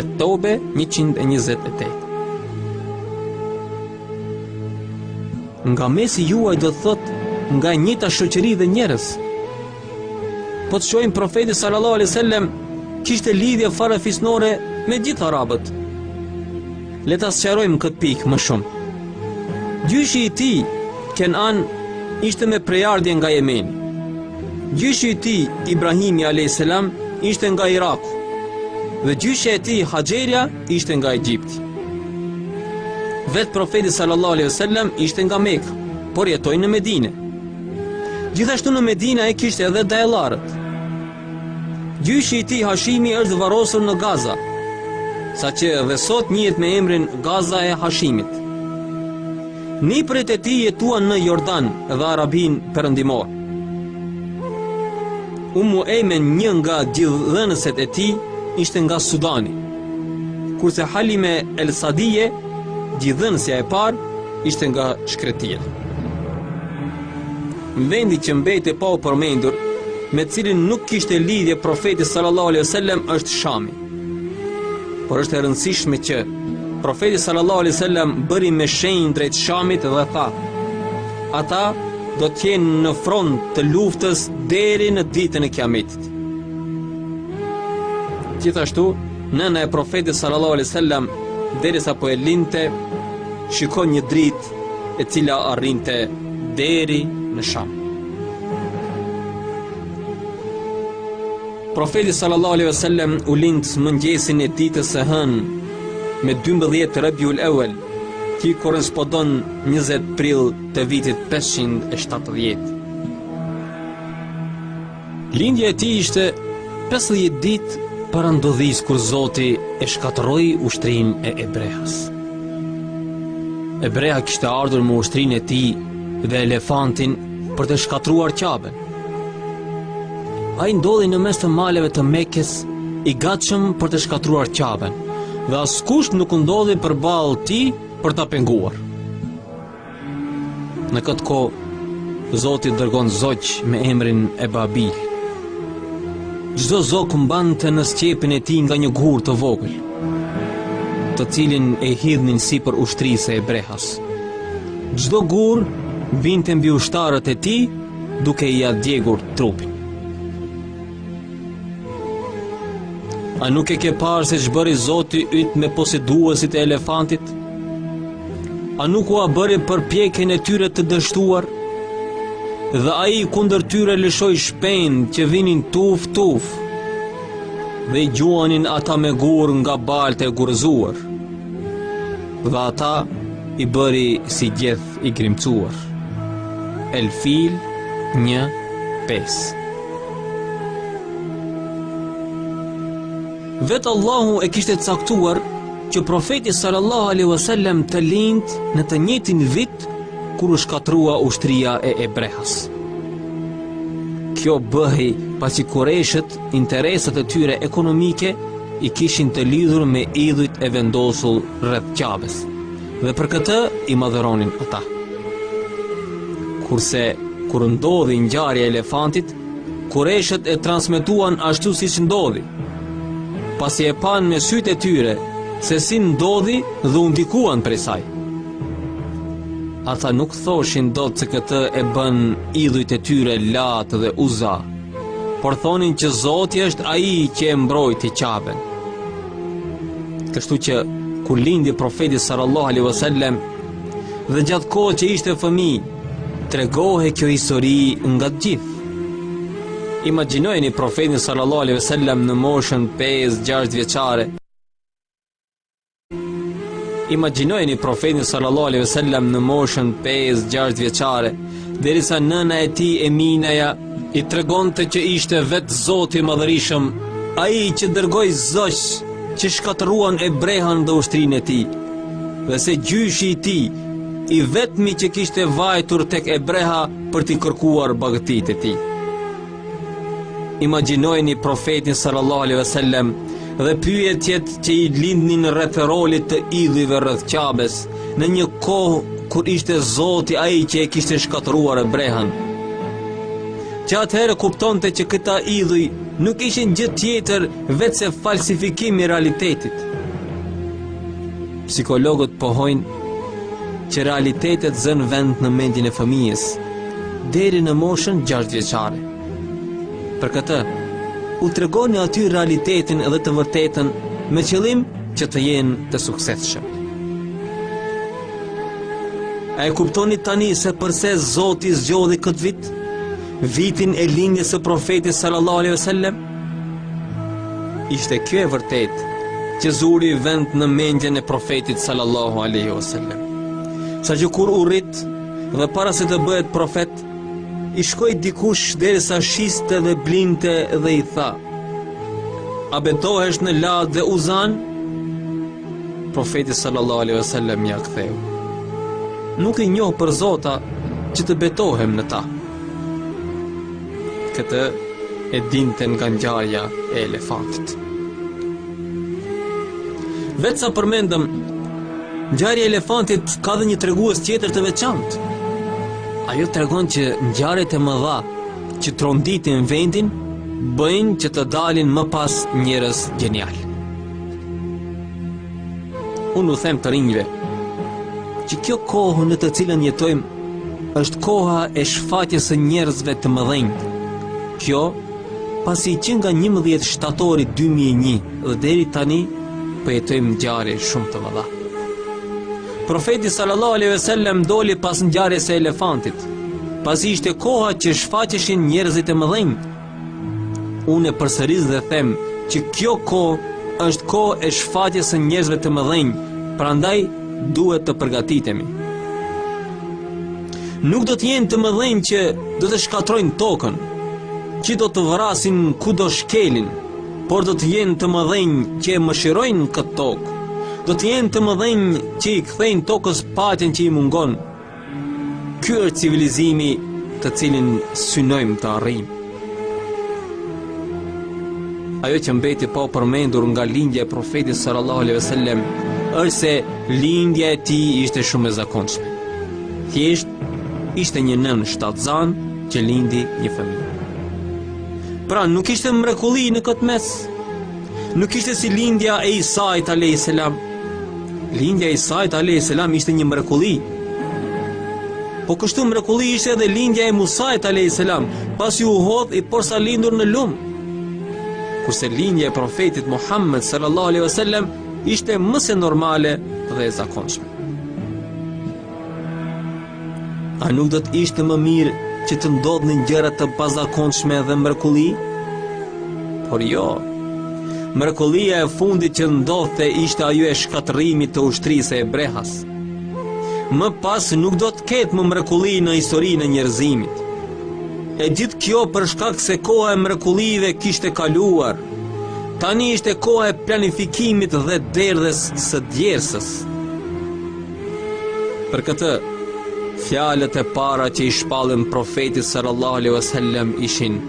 Et-Teube 128 Nga mesi juaj do të thotë nga e njëjta shoqëri dhe njerëz Po të shohim profeti sallallahu alaihi wasallam kishte lidhje farefisnore me gjithë arabët. Le ta sqarojmë këtë pikë më shumë. Gjyshi i tij Kenan ishte me prejardhje nga Jemeni. Gjyshi i tij Ibrahimi alayhis salam ishte nga Iraku. Dhe gjyshja e tij Haxherja ishte nga Egjipti. Vetë profeti sallallahu alaihi wasallam ishte nga Meka, por jetoi në Medinë. Gjithashtu në Medinë ai kishte edhe dajellarët. Gjyshi i tij Hashimi është varrosur në Gaza, saqë edhe sot njihet me emrin Gaza e Hashimit. Nipërit e tij jetuan në Jordan dhe Arabinë Perëndimore. Ummu Ejmen një nga gjidhënëset e tij ishte nga Sudani. Kurse Halime El Sadije, gjidhënësja e parë, Ishte nga shkretia. Vendi që mbejte pa u përmendur, me të cilin nuk kishte lidhje profeti sallallahu alaihi wasallam është Shami. Por është e rëndësishme që profeti sallallahu alaihi wasallam bëri me shenjë drejt Shamit dhe tha: Ata do të jenë në front të luftës deri në ditën e Kiametit. Gjithashtu, Nëna e Profetit sallallahu alaihi wasallam derisa po e lindte, shikon një dritë e cila arrinte deri në Sham. Profeti sallallahu alaihi wasallam u lind mëngjesin e ditës së hënë më 12 Rebiul Euel, që i korrespondon 20 prill të vitit 570. Lindja e tij ishte 50 ditë para ndodhisë kur Zoti e shkatërroi ushtrinë e Ebrehas. Ebreha kishte ardhur me ushtrinë e tij dhe elefantin për të shkatërruar Qaben. Ai ndodhi në mes të maleve të Mekës, i gatshëm për të shkatërruar Qaben, dhe askush nuk u ndodh përballë tij për ta penguar. Në këtë kohë, Zoti dërgon zogj me emrin Ebabil. Çdo zog mbante në sqepin e tij nga një gur të vogël, të cilin e hidhnin sipër ushtrisë së Ebrehas. Çdo gur binte mbi ushtarët e tij duke ia djegur trupin. A nuk e ke parë se ç'bëri Zoti yt me poseduesit e elefantit? A nuk ua bëri përpjekjen e tyre të dështuar? Dhe ai kundër tyre lëshoi shpendë që vinin tufë tufë. Dhe i gjuanin ata me gurë nga baltë e gurëzuar. Dhe ata i bëri si gjeth i grimcuar. El Fil 1 5 Vetë Allahu e kishte caktuar që profeti sallallahu alaihi wasallam të lindë në të njëjtin vit kur u shkatërrua ushtria e Ebrehas. Kjo bëhej pasi kurejshët interesat e tyre ekonomike i kishin të lidhur me idhujt e vendosur rreth Qabes. Dhe për këtë i madhëronin ata. Kurse, kur ndodhi ngjarja e elefantit, kurejshët e transmetuan ashtu siç ndodhi. Pasi e panë me sytë e tyre, se si ndodhi dhe u ndikuan prej saj. Ata nuk thoshin dot se këtë e bënë idhujt e tyre Lat dhe Uza. Por thonin që Zoti është ai që e mbrojti Qaben. Kështu që kur lindi profeti sallallahu alaihi wasallam dhe gjatë kohës që ishte fëmijë, tregohej kjo histori nga të gjithë. Imagjinojeni profetin sallallahu alaihi wasallam në moshën 5-6 vjeçare. Imagjinojeni profetin sallallahu alaihi wasallam në moshën 5-6 vjeçare, derisa nëna e tij Eminaja i tregonte që ishte vetë Zoti i Madhërishëm, ai që dërgoi zogj që shkatërruan Ebrehan dhe ushtrinë e tij. Dhe se gjyshi i tij i vetmi që kishte vajtur tek Ebreha për t'i kërkuar bagëtitë e tij. Imagjinojeni profetin sallallahu alaihi wasallam dhe pyetjet që i lindnin rreth rolit të idhujve rreth Qabes, në një kohë kur ishte Zoti ai që e kishte shkatërruar Ebrehën. Që atëherë kuptonte që këta idhuj nuk ishin gjë tjetër veçse falsifikim i realitetit. Psikologët pohojnë që realitetet zënë vend në mendjen e fëmijës, deri në moshën 6 vjeçare. Për këtë, u tregoni atyre realitetin dhe të vërtetën me qëllim që të jenë të suksesshëm. A e kuptoni tani se përse Zoti zgjodhi këtë vit, vitin e lindjes së profetit sallallahu alaihi wasallam? Ishte kjo e vërtetë që zuri vend në mendjen e profetit sallallahu aleyhi o sellem. Saqë kur u rrit dhe para se të bëhet profet, i shkoi dikush derisa shiste dhe blinte dhe i tha, a betohesh në Lat dhe Uzanë? Profeti sallallahu aleyhi o sellem ia ktheu. Nuk i njoh për zota që të betohem në ta. Këtë e dinte nga ngjarja e elefantit. Veç sa përmendëm, ngjarja e elefantit ka dhe një tregues tjetër të veçantë. Ajo tregon që ngjarjet e mëdha që tronditin vendin bëjnë që të dalin më pas njerëz gjenialë. Unë u them të rinjve që kjo kohë në të cilën jetojmë Është koha e shfaqjes së njerëzve të mëdhenj. Kjo pasi që nga 11 shtatori 2001 dhe deri tani po jetojmë ngjarje shumë të mëdha. Profeti sallallahu alejhi ue sellem doli pas ngjarjes së elefantit, pasi ishte koha që shfaqeshin njerëzit e mëdhenj Unë e përsëris dhe them që kjo kohë është kohë e shfaqjes së njerëzve të mëdhenj, prandaj duhet të përgatitemi. Nuk do të jenë të mëdhenj që do të shkatërrojnë tokën, që do të vrasin kudo shkelin, por do të jenë të mëdhenj që e mëshirojnë këtë tokë. Do të jenë të mëdhenj që i kthejnë tokës paqen që i mungon. Ky është civilizimi të cilin synojmë të arrijmë. Ajo që mbeti pa u përmendur nga lindja e profetit sallallahu alejhi wasallam është se lindja e tij ishte shumë e zakonshme. Thjesht ishte një nënë shtatzënë që lindi një fëmijë. Pra nuk ishte mrekulli në këtë mes. Nuk ishte si lindja e Isait alayhis salam. Lindja e Isait alayhis salam ishte një mrekulli. Po kështu mrekulli ishte edhe lindja e Musait alayhis salam, pasi u hodh i porsalindur në lum. Kurse lindja e profetit Muhammed sallallahu alaihi wasallam ishte më se normale dhe e zakonshme. A nuk do të ishte më mirë që të ndodhnin gjëra të pazakonshme dhe mrekulli? Por jo. Mrekullia e fundit që ndodhte ishte ajo e shkatërrimit të ushtrisë së Ebrehas. Më pas nuk do të ketë më mrekulli në historinë e njerëzimit. E gjithë kjo për shkak se koha e mrekullive kishte kaluar. Tani ishte koha e planifikimit dhe derdhjes së djersës. Për këtë, fjalët e para që i shpallen profetit sallallahu alaihi wasallam ishin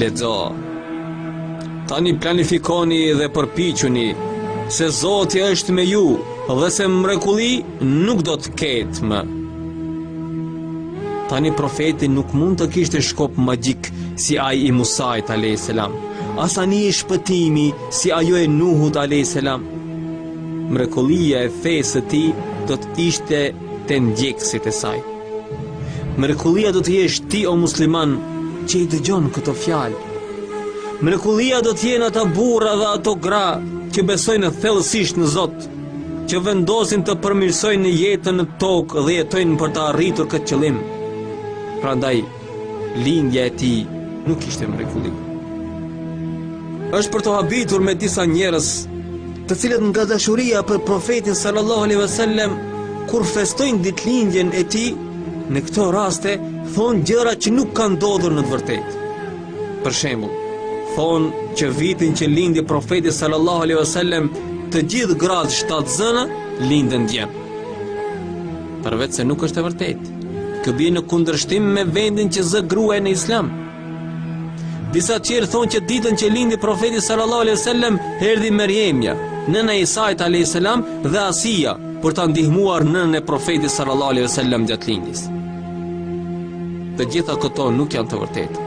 lexo. Tani planifikoni dhe përpiquni se Zoti është me ju dhe se mrekulli nuk do të ketë më. Tani profeti nuk mund të kishte shkop magjik si ai i Musait alayhis salam, as anije shpëtimi si ajo e Nuhut alayhis salam. Mrekullia e fesë së tij do të ishte te ndjekësit e saj. Mrekullia do të jesh ti o musliman që i dëgjon këto fjalë. Mrekullia do të jenë ata burra dhe ato gra që besojnë thellësisht në Zot, që vendosin të përmirësojnë jetën në tokë dhe jetojnë për të arritur këtë qëllim. Prandaj Lindja e tij nuk ishte mrekulli. Është për t'u habitur me disa njerëz, të cilët nga dashuria për profetin sallallahu alaihi wasallam kur festojnë ditëlindjen e tij, në këto raste thonë gjëra që nuk kanë ndodhur në të vërtetë. Për shembull, thonë që vitin që lindi profeti sallallahu alaihi wasallam, të gjitha gratë shtatzëna lindën djem. Përveçse nuk është e vërtetë, kjo bie në kundërshtim me vendin që zë gruaja në Islam. Disa të tjerë thonë që ditën që lindi profeti sallallahu alejhi ve sellem erdhi Meriemja, nëna e Isait alejhi selam dhe Asia për ta ndihmuar nënën e profetit sallallahu alejhi ve sellem gjatë lindjes. Të gjitha këto nuk janë të vërteta.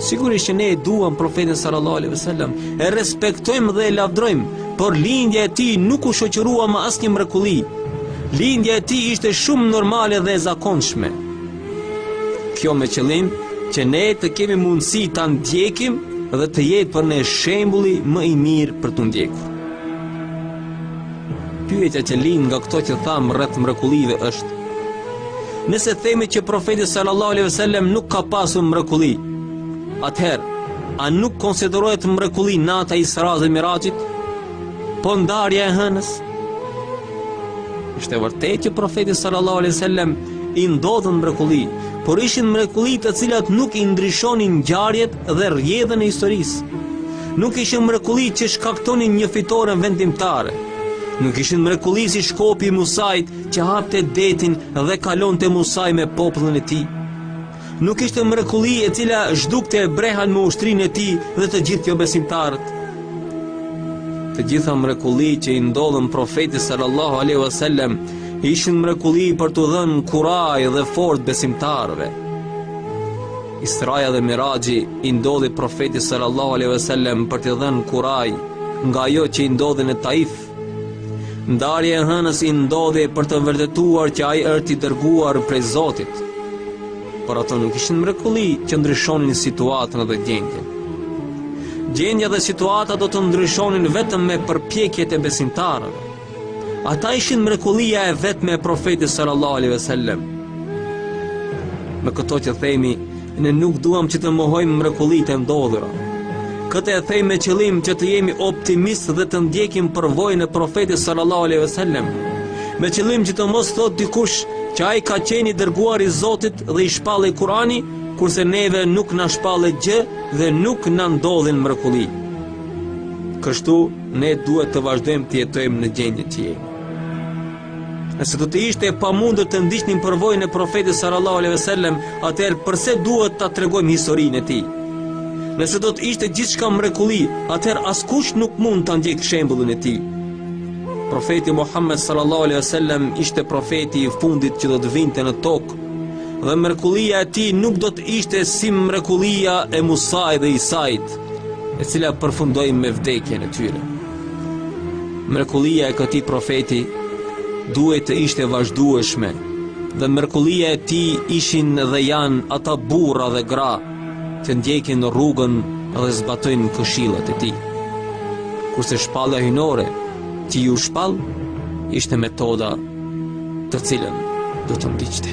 Sigurisht që ne e duam profetin sallallahu alaihi wasallam, e respektojmë dhe e lavdrojmë, por lindja e tij nuk u shoqërua me asnjë mrekulli. Lindja e tij ishte shumë normale dhe e zakonshme. Kjo me qëllim që ne të kemi mundësi ta ndjekim dhe të jetë për ne shembulli më i mirë për t'u ndjekur. Pyetja që lind nga këto që thamë rreth mrekullive është: Nëse themi që profeti sallallahu alejhi wasallam nuk ka pasur mrekulli, atëherë a nuk konsiderohet mrekulli nata e Isra dhe Miraxhit? Po ndarja e hënës? Është e vërtetë që profetit sallallahu alejhi wasallam i ndodhën mrekulli, por ishin mrekulli të cilat nuk i ndryshonin ngjarjet dhe rrjedhën e historisë. Nuk ishin mrekulli që shkaktonin një fitore vendimtare. Nuk ishin mrekulli si shkopi i Musait që hapte detin dhe kalonte Musai me popullin e tij. Nuk ishte mrekulli e cila zhdukte Ebrehan me ushtrinë e tij dhe të gjithë jobesimtarët. Të gjitha mrekullitë që i ndodhën profetit sallallahu alaihi wasallam ishin mrekulli për t'u dhënë kurajë dhe forcë besimtarëve. Israja dhe Miraxhi i ndodhi Profetit sallallahu alejhi ve sellem për t'i dhënë kurajë nga ajo që i ndodhi në Taif. Ndarja e hënës i ndodhi për të vërtetuar që ai është i dërguar prej Zotit. Por ato nuk ishin mrekulli që ndryshonin situatën dhe gjendjen. Gjendja dhe situata do të ndryshonin vetëm me përpjekjet e besimtarëve. Ata ishin mrekullia e vetme e profetit sallallahu alaihi wasallam. Me këto që themi, ne nuk duam që të mohojmë mrekullitë e ndodhura. Këtë e themi me qëllim që të jemi optimistë dhe të ndjekim përvojën e profetit sallallahu alaihi wasallam. Me qëllim që të mos thotë dikush që ai ka qenë i dërguar i Zotit dhe i shpallej Kur'ani, kurse neve nuk na shpallet gjë dhe nuk na ndodhin mrekulli. Kështu Ne duhet të vazhdojmë të jetojmë në gjendjen që jemi. Nëse do të ishte e pamundur të ndiqnim përvojën e profetit sallallahu alejhi ve sellem, atëherë përse duhet ta tregojmë historinë e tij? Nëse do të ishte gjithçka mrekulli, atëherë askush nuk mund ta ndjekë shembullin e tij. Profeti Muhammed sallallahu alejhi ve sellem ishte profeti i fundit që do të vinte në tokë dhe mrekullia e tij nuk do të ishte si mrekullia e Musait dhe Isait. e cila përfundoi me vdekjen e tyre. Mrekullia e këtij profeti duhej të ishte e vazhdueshme dhe mrekullia e tij ishin dhe janë ata burra dhe gra që ndjekin rrugën dhe zbatojnë këshillat e tij. Kurse shpallja hyjnore që iu shpall ishte metoda të cilën do të ndiqte.